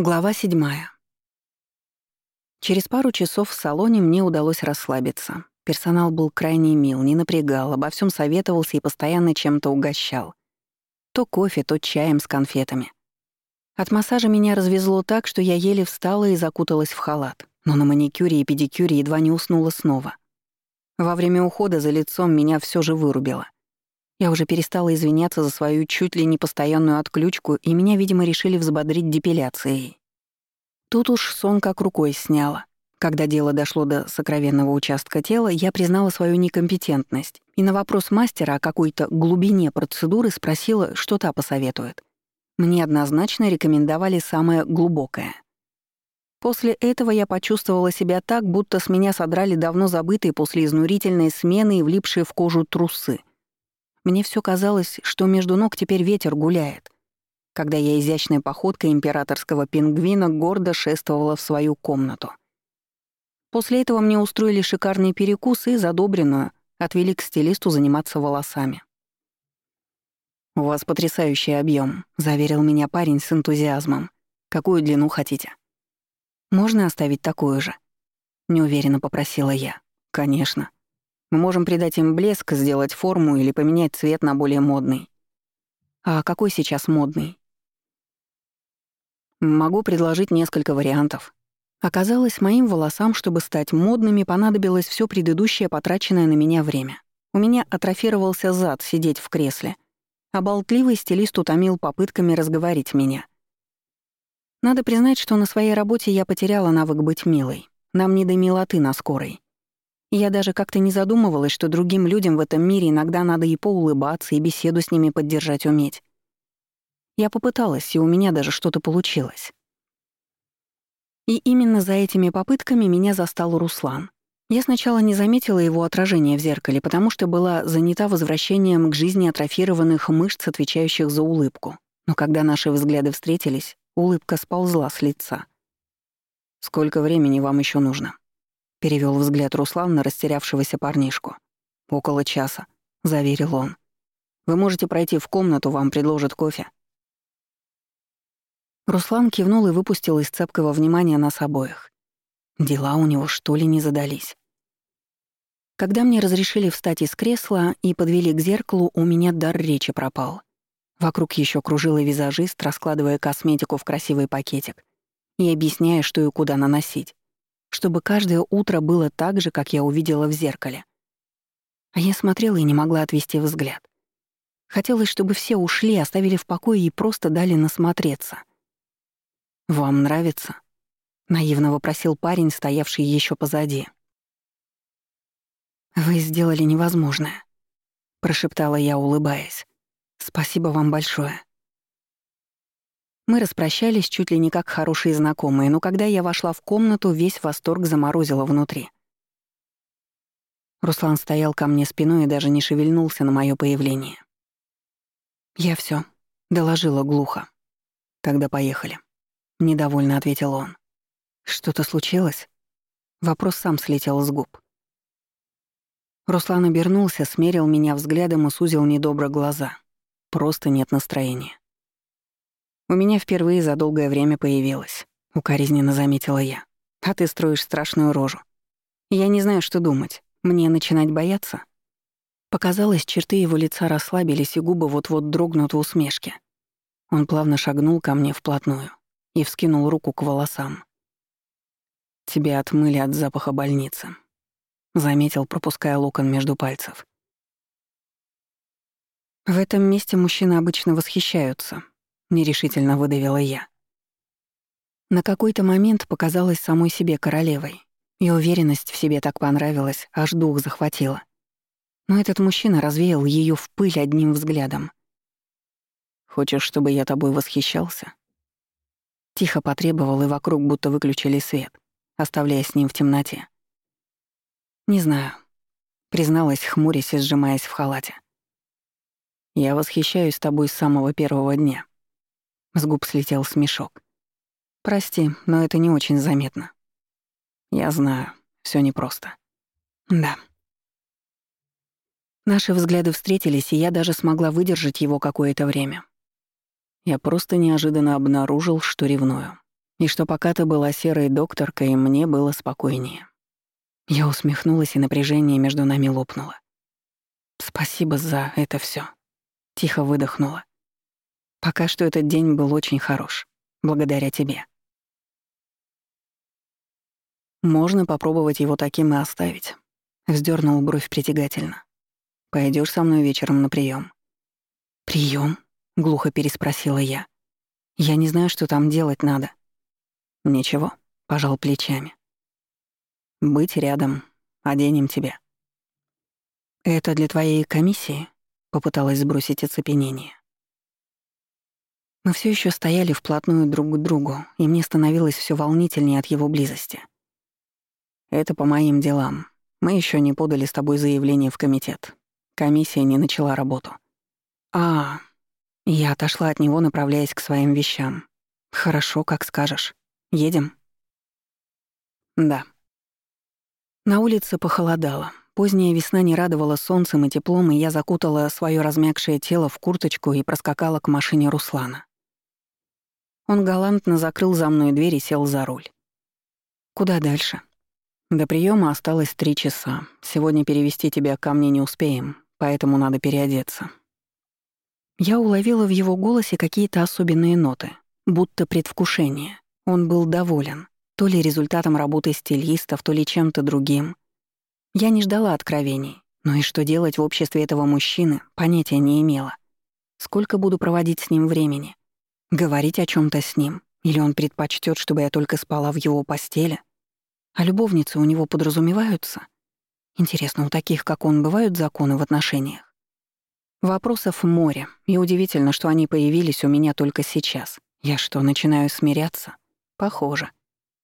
Глава седьмая. Через пару часов в салоне мне удалось расслабиться. Персонал был крайне мил, не напрягал, обо всем советовался и постоянно чем-то угощал. То кофе, то чаем с конфетами. От массажа меня развезло так, что я еле встала и закуталась в халат, но на маникюре и педикюре едва не уснула снова. Во время ухода за лицом меня все же вырубило. Я уже перестала извиняться за свою чуть ли не постоянную отключку, и меня, видимо, решили взбодрить депиляцией. Тут уж сон как рукой сняла. Когда дело дошло до сокровенного участка тела, я признала свою некомпетентность и на вопрос мастера о какой-то глубине процедуры спросила, что та посоветует. Мне однозначно рекомендовали самое глубокое. После этого я почувствовала себя так, будто с меня содрали давно забытые после изнурительной смены и влипшие в кожу трусы — мне все казалось, что между ног теперь ветер гуляет, когда я изящной походкой императорского пингвина гордо шествовала в свою комнату. После этого мне устроили шикарный перекус и задобренную отвели к стилисту заниматься волосами. «У вас потрясающий объем, заверил меня парень с энтузиазмом. «Какую длину хотите?» «Можно оставить такую же?» — неуверенно попросила я. «Конечно», мы можем придать им блеск, сделать форму или поменять цвет на более модный. А какой сейчас модный? Могу предложить несколько вариантов. Оказалось, моим волосам, чтобы стать модными, понадобилось все предыдущее потраченное на меня время. У меня атрофировался зад сидеть в кресле, а болтливый стилист утомил попытками разговорить меня. Надо признать, что на своей работе я потеряла навык быть милой. Нам не до милоты на скорой. Я даже как-то не задумывалась, что другим людям в этом мире иногда надо и поулыбаться, и беседу с ними поддержать уметь. Я попыталась, и у меня даже что-то получилось. И именно за этими попытками меня застал Руслан. Я сначала не заметила его отражение в зеркале, потому что была занята возвращением к жизни атрофированных мышц, отвечающих за улыбку. Но когда наши взгляды встретились, улыбка сползла с лица. «Сколько времени вам еще нужно?» Перевел взгляд Руслан на растерявшегося парнишку. «Около часа», — заверил он. «Вы можете пройти в комнату, вам предложат кофе». Руслан кивнул и выпустил из цепкого внимания нас обоих. Дела у него что ли не задались. Когда мне разрешили встать из кресла и подвели к зеркалу, у меня дар речи пропал. Вокруг еще кружила визажист, раскладывая косметику в красивый пакетик и объясняя, что и куда наносить чтобы каждое утро было так же, как я увидела в зеркале. А я смотрела и не могла отвести взгляд. Хотелось, чтобы все ушли, оставили в покое и просто дали насмотреться. «Вам нравится?» — наивно вопросил парень, стоявший еще позади. «Вы сделали невозможное», — прошептала я, улыбаясь. «Спасибо вам большое». Мы распрощались чуть ли не как хорошие знакомые, но когда я вошла в комнату, весь восторг заморозило внутри. Руслан стоял ко мне спиной и даже не шевельнулся на мое появление. «Я все, доложила глухо. «Тогда поехали», — недовольно ответил он. «Что-то случилось?» Вопрос сам слетел с губ. Руслан обернулся, смерил меня взглядом и сузил недобро глаза. Просто нет настроения. У меня впервые за долгое время появилась, укоризненно заметила я. А ты строишь страшную рожу. Я не знаю, что думать. Мне начинать бояться? Показалось, черты его лица расслабились, и губы вот-вот дрогнут в усмешке. Он плавно шагнул ко мне вплотную и вскинул руку к волосам. «Тебя отмыли от запаха больницы», — заметил, пропуская локон между пальцев. В этом месте мужчины обычно восхищаются, — нерешительно выдавила я. На какой-то момент показалась самой себе королевой, и уверенность в себе так понравилась, аж дух захватила. Но этот мужчина развеял ее в пыль одним взглядом. «Хочешь, чтобы я тобой восхищался?» Тихо потребовал, и вокруг будто выключили свет, оставляя с ним в темноте. «Не знаю», — призналась, хмурясь и сжимаясь в халате. «Я восхищаюсь тобой с самого первого дня», с губ слетел смешок. «Прости, но это не очень заметно». «Я знаю, все непросто». «Да». Наши взгляды встретились, и я даже смогла выдержать его какое-то время. Я просто неожиданно обнаружил, что ревную. И что пока ты была серой докторкой, мне было спокойнее. Я усмехнулась, и напряжение между нами лопнуло. Спасибо за это все. Тихо выдохнула. Пока что этот день был очень хорош. Благодаря тебе. Можно попробовать его таким и оставить. Вздернул бровь притягательно. Пойдешь со мной вечером на прием. Прием? глухо переспросила я. Я не знаю, что там делать надо. Ничего, пожал плечами. Быть рядом, оденем тебя. Это для твоей комиссии? Попыталась сбросить оцепенение. Мы все еще стояли вплотную друг к другу, и мне становилось все волнительнее от его близости. Это по моим делам. Мы еще не подали с тобой заявление в комитет. Комиссия не начала работу. А, я отошла от него, направляясь к своим вещам. Хорошо, как скажешь. Едем? Да. На улице похолодало. Поздняя весна не радовала солнцем и теплом, и я закутала свое размягшее тело в курточку и проскакала к машине Руслана. Он галантно закрыл за мной дверь и сел за руль. Куда дальше? До приема осталось три часа. Сегодня перевести тебя ко мне не успеем, поэтому надо переодеться. Я уловила в его голосе какие-то особенные ноты, будто предвкушение. Он был доволен, то ли результатом работы стилистов, то ли чем-то другим. Я не ждала откровений, но и что делать в обществе этого мужчины, понятия не имела. Сколько буду проводить с ним времени? Говорить о чем то с ним? Или он предпочтет, чтобы я только спала в его постели? А любовницы у него подразумеваются? Интересно, у таких, как он, бывают законы в отношениях? Вопросов море, и удивительно, что они появились у меня только сейчас. Я что, начинаю смиряться? Похоже.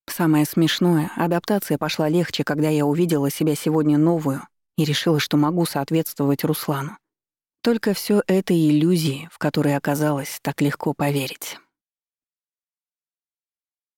Самое смешное, адаптация пошла легче, когда я увидела себя сегодня новую и решила, что могу соответствовать Руслану. Только все это иллюзии, в которые оказалось так легко поверить.